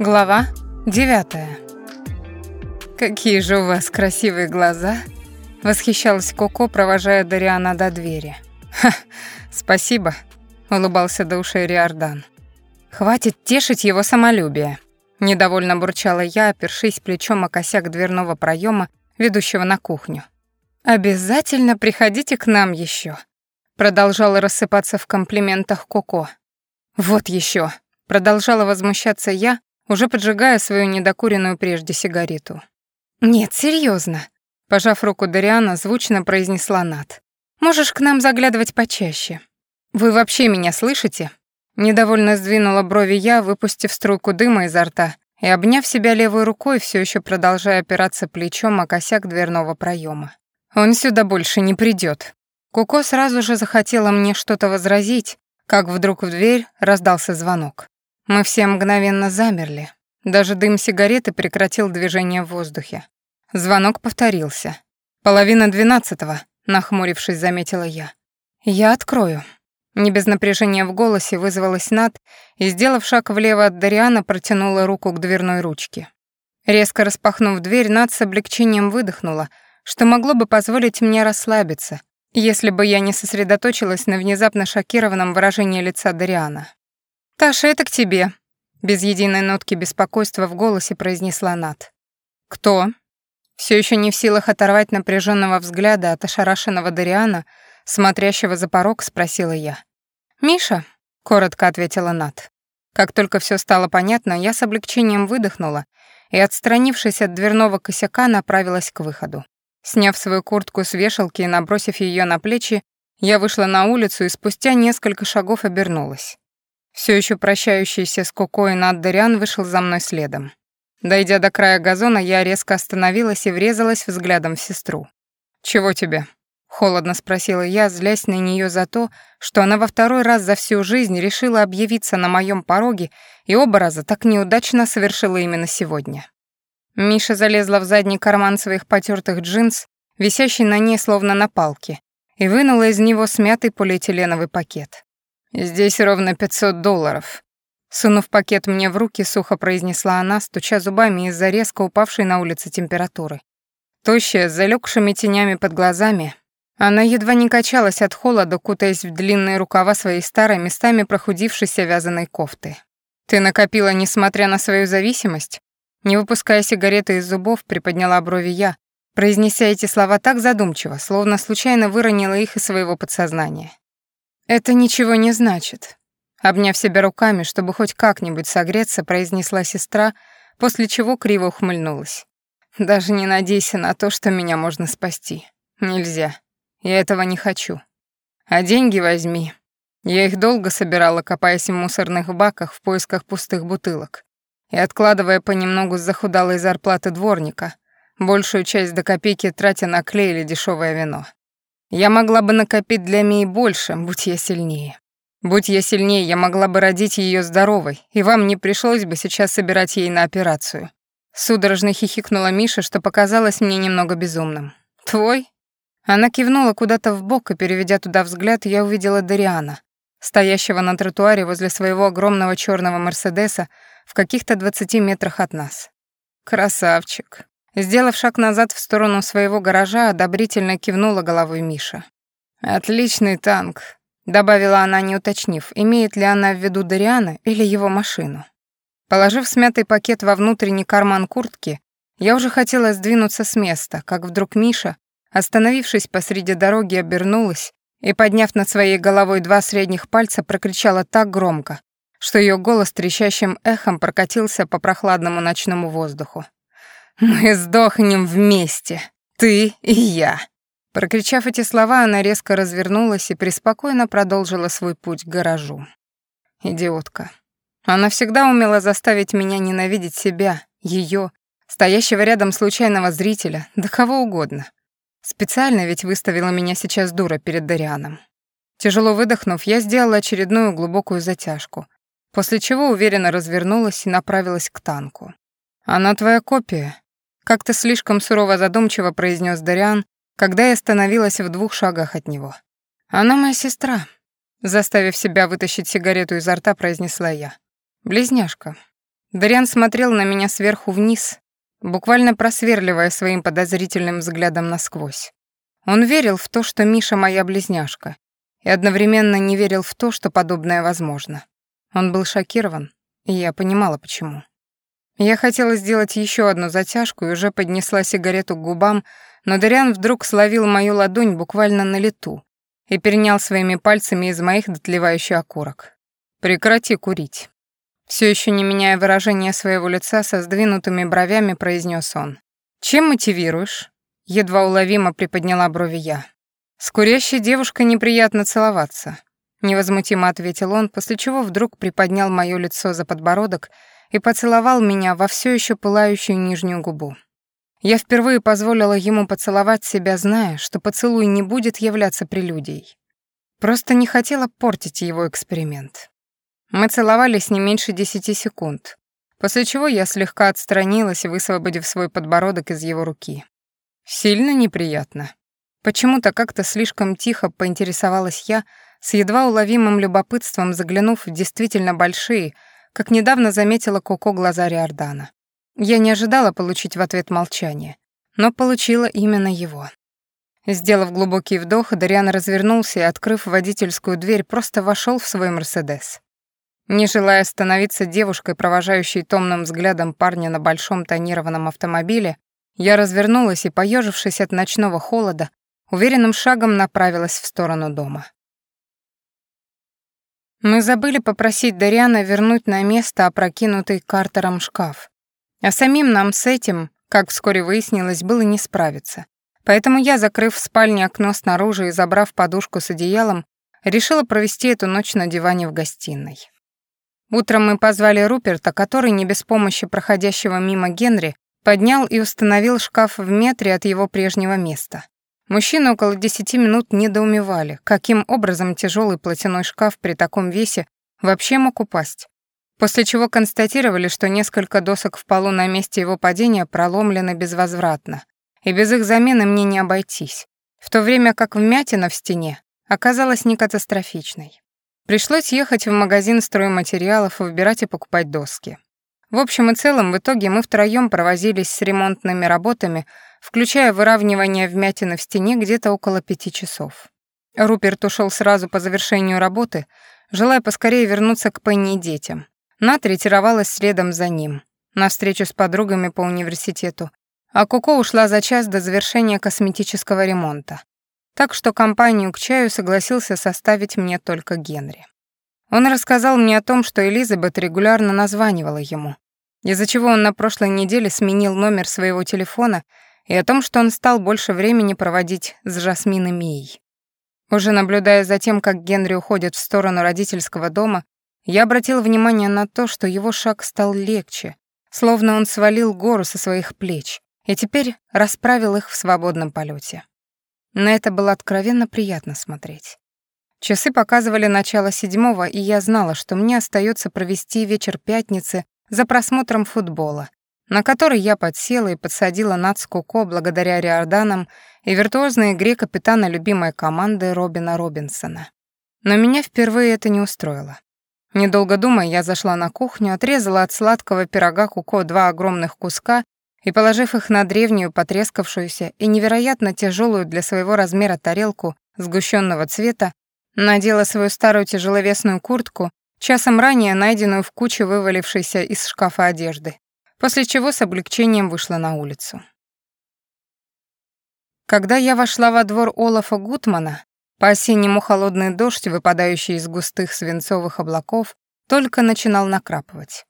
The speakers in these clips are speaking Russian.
Глава девятая. «Какие же у вас красивые глаза!» — восхищалась Коко, провожая Дариана до двери. «Ха, спасибо!» — улыбался до ушей Риордан. «Хватит тешить его самолюбие!» — недовольно бурчала я, опершись плечом о косяк дверного проема, ведущего на кухню. «Обязательно приходите к нам еще, продолжала рассыпаться в комплиментах Коко. «Вот еще, продолжала возмущаться я, уже поджигая свою недокуренную прежде сигарету. «Нет, серьезно, пожав руку Дариана, звучно произнесла Нат. «Можешь к нам заглядывать почаще. Вы вообще меня слышите?» Недовольно сдвинула брови я, выпустив струйку дыма изо рта и обняв себя левой рукой, все еще продолжая опираться плечом о косяк дверного проема. «Он сюда больше не придет. Куко сразу же захотела мне что-то возразить, как вдруг в дверь раздался звонок. Мы все мгновенно замерли. Даже дым сигареты прекратил движение в воздухе. Звонок повторился. «Половина двенадцатого», — нахмурившись, заметила я. «Я открою». Не без напряжения в голосе вызвалась Над и, сделав шаг влево от Дариана, протянула руку к дверной ручке. Резко распахнув дверь, Над с облегчением выдохнула, что могло бы позволить мне расслабиться, если бы я не сосредоточилась на внезапно шокированном выражении лица Дариана. «Таша, это к тебе», — без единой нотки беспокойства в голосе произнесла Нат. «Кто?» Все еще не в силах оторвать напряженного взгляда от ошарашенного Дариана, смотрящего за порог, спросила я. «Миша», — коротко ответила Нат. Как только все стало понятно, я с облегчением выдохнула и, отстранившись от дверного косяка, направилась к выходу. Сняв свою куртку с вешалки и набросив ее на плечи, я вышла на улицу и спустя несколько шагов обернулась. Все еще прощающийся с Коко и Наддариан вышел за мной следом. Дойдя до края газона, я резко остановилась и врезалась взглядом в сестру. «Чего тебе?» — холодно спросила я, злясь на нее за то, что она во второй раз за всю жизнь решила объявиться на моем пороге и оба раза так неудачно совершила именно сегодня. Миша залезла в задний карман своих потертых джинс, висящий на ней словно на палке, и вынула из него смятый полиэтиленовый пакет. «Здесь ровно пятьсот долларов». Сунув пакет мне в руки, сухо произнесла она, стуча зубами из-за резко упавшей на улице температуры. Тощая, с залегшими тенями под глазами, она едва не качалась от холода, кутаясь в длинные рукава своей старой, местами прохудившейся вязаной кофты. «Ты накопила, несмотря на свою зависимость?» Не выпуская сигареты из зубов, приподняла брови я, произнеся эти слова так задумчиво, словно случайно выронила их из своего подсознания. «Это ничего не значит», — обняв себя руками, чтобы хоть как-нибудь согреться, произнесла сестра, после чего криво ухмыльнулась. «Даже не надейся на то, что меня можно спасти. Нельзя. Я этого не хочу. А деньги возьми. Я их долго собирала, копаясь в мусорных баках в поисках пустых бутылок и откладывая понемногу с захудалой зарплаты дворника, большую часть до копейки тратя на клей или дешевое вино. Я могла бы накопить для Мии больше, будь я сильнее. Будь я сильнее, я могла бы родить ее здоровой, и вам не пришлось бы сейчас собирать ей на операцию. Судорожно хихикнула Миша, что показалось мне немного безумным. «Твой?» Она кивнула куда-то в бок, и, переведя туда взгляд, я увидела Дариана, стоящего на тротуаре возле своего огромного черного Мерседеса в каких-то двадцати метрах от нас. «Красавчик», Сделав шаг назад в сторону своего гаража, одобрительно кивнула головой Миша. «Отличный танк», — добавила она, не уточнив, имеет ли она в виду Дариана или его машину. Положив смятый пакет во внутренний карман куртки, я уже хотела сдвинуться с места, как вдруг Миша, остановившись посреди дороги, обернулась и, подняв над своей головой два средних пальца, прокричала так громко, что ее голос трещащим эхом прокатился по прохладному ночному воздуху. «Мы сдохнем вместе, ты и я». Прокричав эти слова, она резко развернулась и преспокойно продолжила свой путь к гаражу. Идиотка. Она всегда умела заставить меня ненавидеть себя, ее, стоящего рядом случайного зрителя, да кого угодно. Специально ведь выставила меня сейчас дура перед Дарианом. Тяжело выдохнув, я сделала очередную глубокую затяжку, после чего уверенно развернулась и направилась к танку. «Она твоя копия», как-то слишком сурово задумчиво произнес Дариан, когда я остановилась в двух шагах от него. «Она моя сестра», — заставив себя вытащить сигарету изо рта, произнесла я. «Близняшка». Дариан смотрел на меня сверху вниз, буквально просверливая своим подозрительным взглядом насквозь. Он верил в то, что Миша моя близняшка, и одновременно не верил в то, что подобное возможно. Он был шокирован, и я понимала, почему. Я хотела сделать еще одну затяжку и уже поднесла сигарету к губам, но Дариан вдруг словил мою ладонь буквально на лету и перенял своими пальцами из моих дотлевающий окурок. «Прекрати курить». Все еще не меняя выражения своего лица, со сдвинутыми бровями произнес он. «Чем мотивируешь?» Едва уловимо приподняла брови я. «С курящей девушкой неприятно целоваться», — невозмутимо ответил он, после чего вдруг приподнял моё лицо за подбородок и поцеловал меня во все еще пылающую нижнюю губу. Я впервые позволила ему поцеловать себя, зная, что поцелуй не будет являться прелюдией. Просто не хотела портить его эксперимент. Мы целовались не меньше десяти секунд, после чего я слегка отстранилась, высвободив свой подбородок из его руки. Сильно неприятно. Почему-то как-то слишком тихо поинтересовалась я, с едва уловимым любопытством заглянув в действительно большие, как недавно заметила Коко глаза Риордана. Я не ожидала получить в ответ молчание, но получила именно его. Сделав глубокий вдох, Дариан развернулся и, открыв водительскую дверь, просто вошел в свой «Мерседес». Не желая становиться девушкой, провожающей томным взглядом парня на большом тонированном автомобиле, я развернулась и, поежившись от ночного холода, уверенным шагом направилась в сторону дома. Мы забыли попросить Дариана вернуть на место опрокинутый Картером шкаф. А самим нам с этим, как вскоре выяснилось, было не справиться. Поэтому я, закрыв в спальне окно снаружи и забрав подушку с одеялом, решила провести эту ночь на диване в гостиной. Утром мы позвали Руперта, который, не без помощи проходящего мимо Генри, поднял и установил шкаф в метре от его прежнего места. Мужчины около десяти минут недоумевали, каким образом тяжелый платяной шкаф при таком весе вообще мог упасть. После чего констатировали, что несколько досок в полу на месте его падения проломлены безвозвратно, и без их замены мне не обойтись, в то время как вмятина в стене оказалась не катастрофичной. Пришлось ехать в магазин стройматериалов и выбирать и покупать доски. В общем и целом, в итоге мы втроем провозились с ремонтными работами, включая выравнивание вмятины в стене где-то около пяти часов. Руперт ушел сразу по завершению работы, желая поскорее вернуться к Пенни и детям. Нат ретировалась следом за ним, на встречу с подругами по университету, а Коко ушла за час до завершения косметического ремонта. Так что компанию к чаю согласился составить мне только Генри. Он рассказал мне о том, что Элизабет регулярно названивала ему, из-за чего он на прошлой неделе сменил номер своего телефона и о том, что он стал больше времени проводить с Жасмин и Мией. Уже наблюдая за тем, как Генри уходит в сторону родительского дома, я обратил внимание на то, что его шаг стал легче, словно он свалил гору со своих плеч и теперь расправил их в свободном полете. На это было откровенно приятно смотреть. Часы показывали начало седьмого, и я знала, что мне остается провести вечер пятницы за просмотром футбола, на который я подсела и подсадила Нац Коко благодаря Риорданам и виртуозной игре капитана любимой команды Робина Робинсона. Но меня впервые это не устроило. Недолго думая, я зашла на кухню, отрезала от сладкого пирога Куко два огромных куска и, положив их на древнюю, потрескавшуюся и невероятно тяжелую для своего размера тарелку сгущенного цвета, надела свою старую тяжеловесную куртку часом ранее найденную в куче вывалившейся из шкафа одежды, после чего с облегчением вышла на улицу. Когда я вошла во двор Олафа Гутмана, по-осеннему холодный дождь, выпадающий из густых свинцовых облаков, только начинал накрапывать.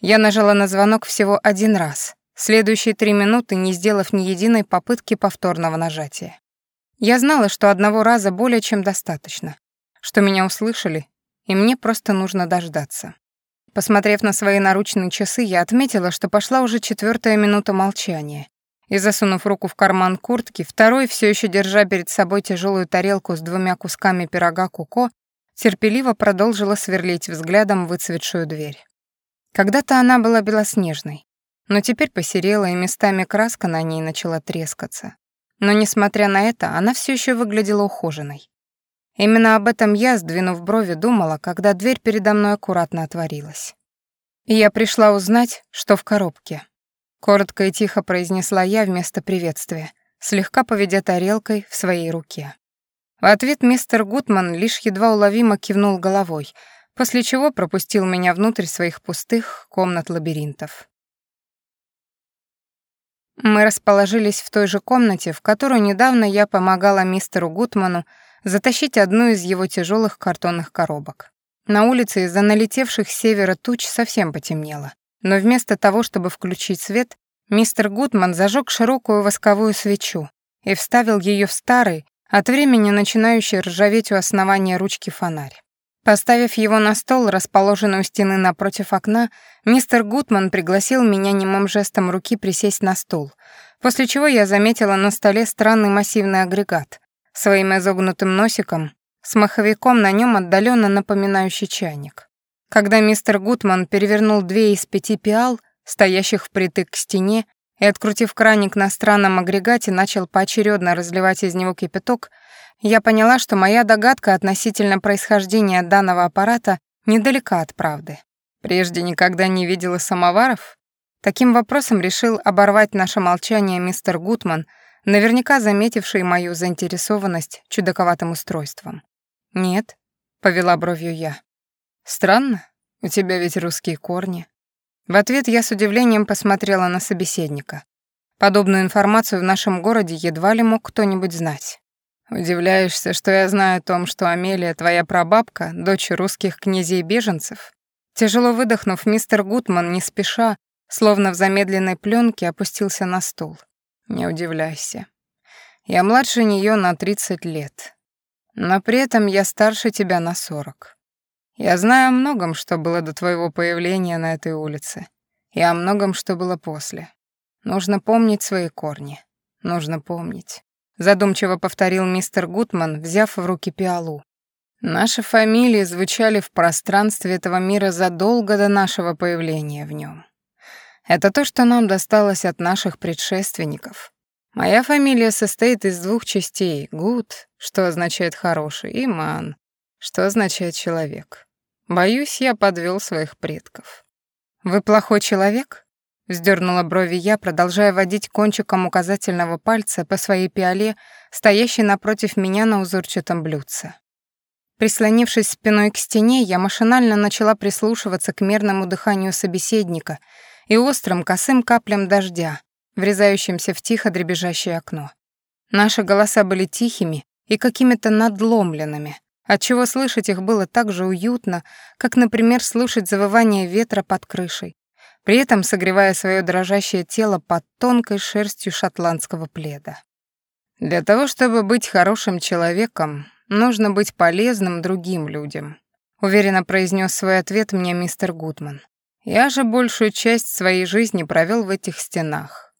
Я нажала на звонок всего один раз, следующие три минуты не сделав ни единой попытки повторного нажатия. Я знала, что одного раза более чем достаточно, что меня услышали и мне просто нужно дождаться. Посмотрев на свои наручные часы, я отметила, что пошла уже четвертая минута молчания, и, засунув руку в карман куртки, второй, все еще держа перед собой тяжелую тарелку с двумя кусками пирога куко, терпеливо продолжила сверлить взглядом выцветшую дверь. Когда-то она была белоснежной, но теперь посерела, и местами краска на ней начала трескаться. Но, несмотря на это, она все еще выглядела ухоженной. Именно об этом я, сдвинув брови, думала, когда дверь передо мной аккуратно отворилась. Я пришла узнать, что в коробке. Коротко и тихо произнесла я вместо приветствия, слегка поведя тарелкой в своей руке. В ответ мистер Гутман лишь едва уловимо кивнул головой, после чего пропустил меня внутрь своих пустых комнат-лабиринтов. Мы расположились в той же комнате, в которую недавно я помогала мистеру Гутману затащить одну из его тяжелых картонных коробок. На улице из-за налетевших с севера туч совсем потемнело. Но вместо того, чтобы включить свет, мистер Гутман зажег широкую восковую свечу и вставил ее в старый, от времени начинающий ржаветь у основания ручки фонарь. Поставив его на стол, расположенный у стены напротив окна, мистер Гутман пригласил меня немым жестом руки присесть на стул, после чего я заметила на столе странный массивный агрегат, своим изогнутым носиком, с маховиком на нем отдаленно напоминающий чайник. Когда мистер Гутман перевернул две из пяти пиал, стоящих впритык к стене, и, открутив краник на странном агрегате, начал поочередно разливать из него кипяток, я поняла, что моя догадка относительно происхождения данного аппарата недалека от правды. Прежде никогда не видела самоваров? Таким вопросом решил оборвать наше молчание мистер Гутман, наверняка заметивший мою заинтересованность чудаковатым устройством. «Нет», — повела бровью я. «Странно, у тебя ведь русские корни». В ответ я с удивлением посмотрела на собеседника. Подобную информацию в нашем городе едва ли мог кто-нибудь знать. Удивляешься, что я знаю о том, что Амелия твоя прабабка, дочь русских князей-беженцев? Тяжело выдохнув, мистер Гутман не спеша, словно в замедленной пленке, опустился на стул. Не удивляйся. Я младше нее на 30 лет. Но при этом я старше тебя на 40. Я знаю о многом, что было до твоего появления на этой улице, и о многом, что было после. Нужно помнить свои корни. Нужно помнить задумчиво повторил мистер Гутман, взяв в руки пиалу. Наши фамилии звучали в пространстве этого мира задолго до нашего появления в нем. Это то, что нам досталось от наших предшественников. Моя фамилия состоит из двух частей: Гуд, что означает хороший, и Ман, что означает человек. Боюсь, я подвел своих предков. Вы плохой человек? Вздернула брови я, продолжая водить кончиком указательного пальца по своей пиале, стоящей напротив меня на узорчатом блюдце. Прислонившись спиной к стене, я машинально начала прислушиваться к мерному дыханию собеседника и острым косым каплям дождя, врезающимся в тихо дребезжащее окно. Наши голоса были тихими и какими-то надломленными, отчего слышать их было так же уютно, как, например, слушать завывание ветра под крышей, при этом согревая свое дрожащее тело под тонкой шерстью шотландского пледа. Для того, чтобы быть хорошим человеком, нужно быть полезным другим людям, уверенно произнес свой ответ мне мистер Гудман. Я же большую часть своей жизни провел в этих стенах,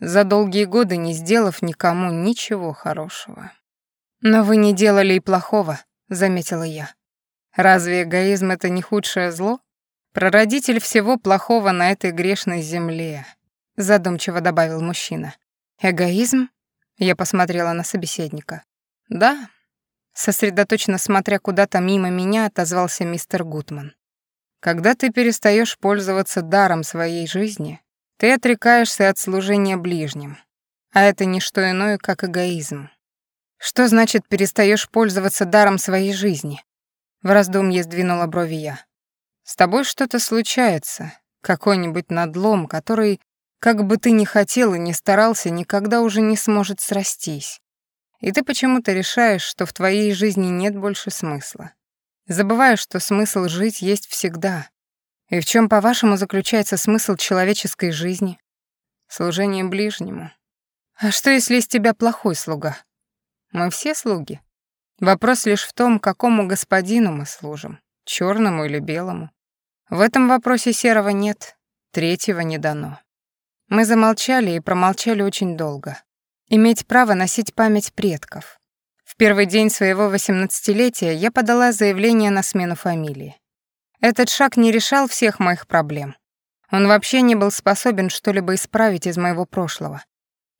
за долгие годы не сделав никому ничего хорошего. Но вы не делали и плохого, заметила я. Разве эгоизм это не худшее зло? Прародитель всего плохого на этой грешной земле, задумчиво добавил мужчина. Эгоизм? Я посмотрела на собеседника. Да, сосредоточенно смотря куда-то мимо меня, отозвался мистер Гутман. Когда ты перестаешь пользоваться даром своей жизни, ты отрекаешься от служения ближним. А это не что иное, как эгоизм. Что значит перестаешь пользоваться даром своей жизни? В раздумье сдвинула брови я. С тобой что-то случается, какой-нибудь надлом, который, как бы ты ни хотел и не старался, никогда уже не сможет срастись. И ты почему-то решаешь, что в твоей жизни нет больше смысла. Забываешь, что смысл жить есть всегда. И в чем, по-вашему, заключается смысл человеческой жизни? Служение ближнему. А что, если из тебя плохой слуга? Мы все слуги. Вопрос лишь в том, какому господину мы служим, черному или белому. В этом вопросе серого нет, третьего не дано. Мы замолчали и промолчали очень долго. Иметь право носить память предков. Первый день своего восемнадцатилетия я подала заявление на смену фамилии. Этот шаг не решал всех моих проблем. Он вообще не был способен что-либо исправить из моего прошлого.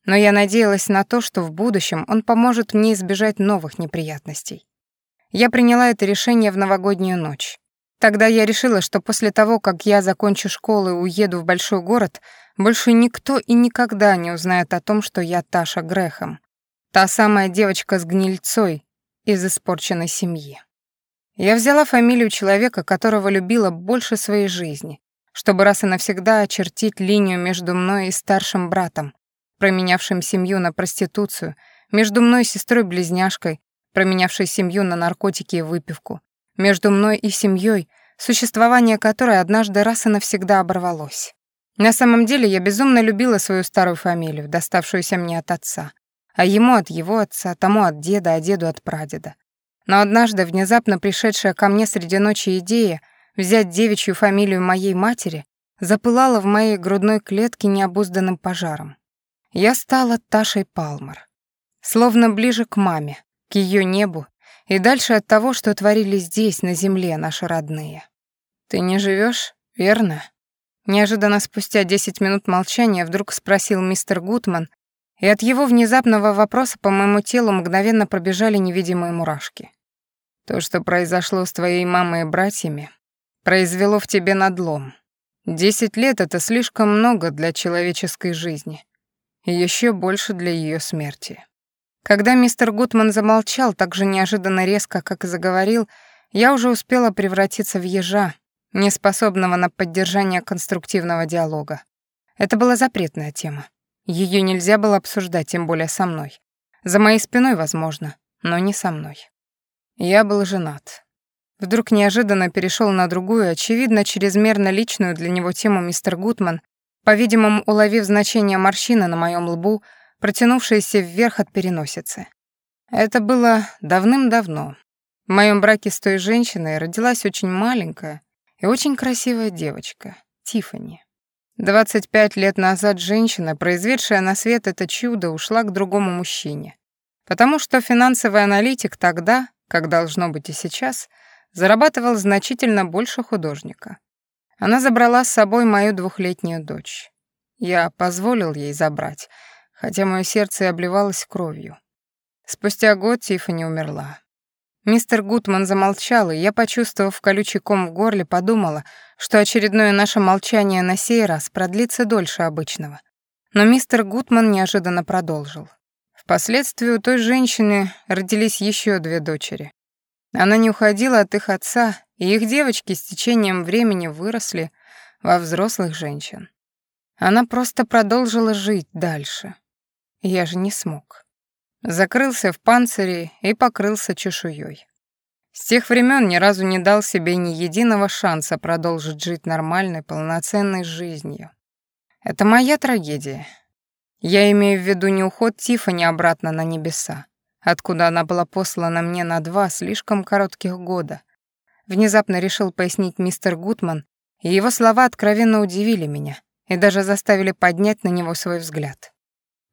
Но я надеялась на то, что в будущем он поможет мне избежать новых неприятностей. Я приняла это решение в новогоднюю ночь. Тогда я решила, что после того, как я закончу школу и уеду в большой город, больше никто и никогда не узнает о том, что я Таша Грехом. Та самая девочка с гнильцой из испорченной семьи. Я взяла фамилию человека, которого любила больше своей жизни, чтобы раз и навсегда очертить линию между мной и старшим братом, променявшим семью на проституцию, между мной и сестрой-близняшкой, променявшей семью на наркотики и выпивку, между мной и семьей, существование которой однажды раз и навсегда оборвалось. На самом деле я безумно любила свою старую фамилию, доставшуюся мне от отца, а ему от его отца, тому от деда, а деду от прадеда. Но однажды внезапно пришедшая ко мне среди ночи идея взять девичью фамилию моей матери запылала в моей грудной клетке необузданным пожаром. Я стала Ташей Палмер. Словно ближе к маме, к ее небу и дальше от того, что творили здесь, на земле, наши родные. «Ты не живешь, верно?» Неожиданно спустя десять минут молчания вдруг спросил мистер Гутман, и от его внезапного вопроса по моему телу мгновенно пробежали невидимые мурашки. То, что произошло с твоей мамой и братьями, произвело в тебе надлом. Десять лет — это слишком много для человеческой жизни, и еще больше для ее смерти. Когда мистер Гутман замолчал так же неожиданно резко, как и заговорил, я уже успела превратиться в ежа, неспособного на поддержание конструктивного диалога. Это была запретная тема. Ее нельзя было обсуждать, тем более со мной. За моей спиной, возможно, но не со мной. Я был женат. Вдруг неожиданно перешел на другую, очевидно, чрезмерно личную для него тему мистер Гутман, по-видимому, уловив значение морщины на моем лбу, протянувшиеся вверх от переносицы. Это было давным-давно. В моем браке с той женщиной родилась очень маленькая и очень красивая девочка, Тифани. 25 лет назад женщина, произведшая на свет это чудо, ушла к другому мужчине. Потому что финансовый аналитик тогда, как должно быть и сейчас, зарабатывал значительно больше художника. Она забрала с собой мою двухлетнюю дочь. Я позволил ей забрать, хотя мое сердце и обливалось кровью. Спустя год Тиффани умерла. Мистер Гутман замолчал, и я, почувствовав колючий ком в горле, подумала, что очередное наше молчание на сей раз продлится дольше обычного. Но мистер Гутман неожиданно продолжил. Впоследствии у той женщины родились еще две дочери. Она не уходила от их отца, и их девочки с течением времени выросли во взрослых женщин. Она просто продолжила жить дальше. Я же не смог закрылся в панцире и покрылся чешуей. С тех времен ни разу не дал себе ни единого шанса продолжить жить нормальной, полноценной жизнью. Это моя трагедия. Я имею в виду не уход Тифани обратно на небеса, откуда она была послана мне на два слишком коротких года. Внезапно решил пояснить мистер Гутман, и его слова откровенно удивили меня и даже заставили поднять на него свой взгляд.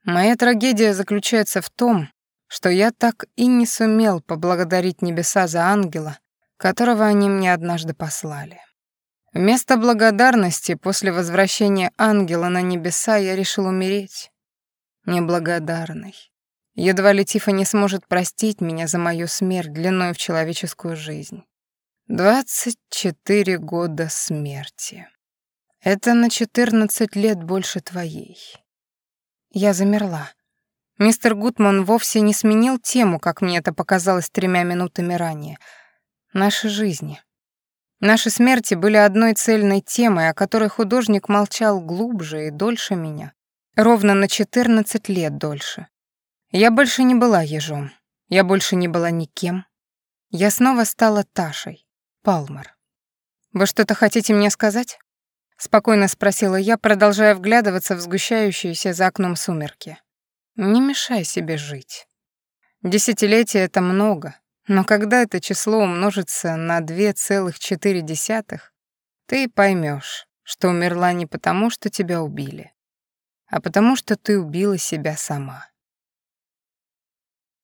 Моя трагедия заключается в том, что я так и не сумел поблагодарить небеса за ангела, которого они мне однажды послали. Вместо благодарности после возвращения ангела на небеса я решил умереть. Неблагодарный. Едва ли Тифа не сможет простить меня за мою смерть длиной в человеческую жизнь. Двадцать четыре года смерти. Это на четырнадцать лет больше твоей. Я замерла. Мистер Гутман вовсе не сменил тему, как мне это показалось тремя минутами ранее. Наши жизни. Наши смерти были одной цельной темой, о которой художник молчал глубже и дольше меня. Ровно на 14 лет дольше. Я больше не была ежом. Я больше не была никем. Я снова стала Ташей. Палмер. Вы что-то хотите мне сказать? Спокойно спросила я, продолжая вглядываться в сгущающиеся за окном сумерки. Не мешай себе жить. Десятилетия — это много, но когда это число умножится на 2,4, ты поймешь, что умерла не потому, что тебя убили, а потому что ты убила себя сама.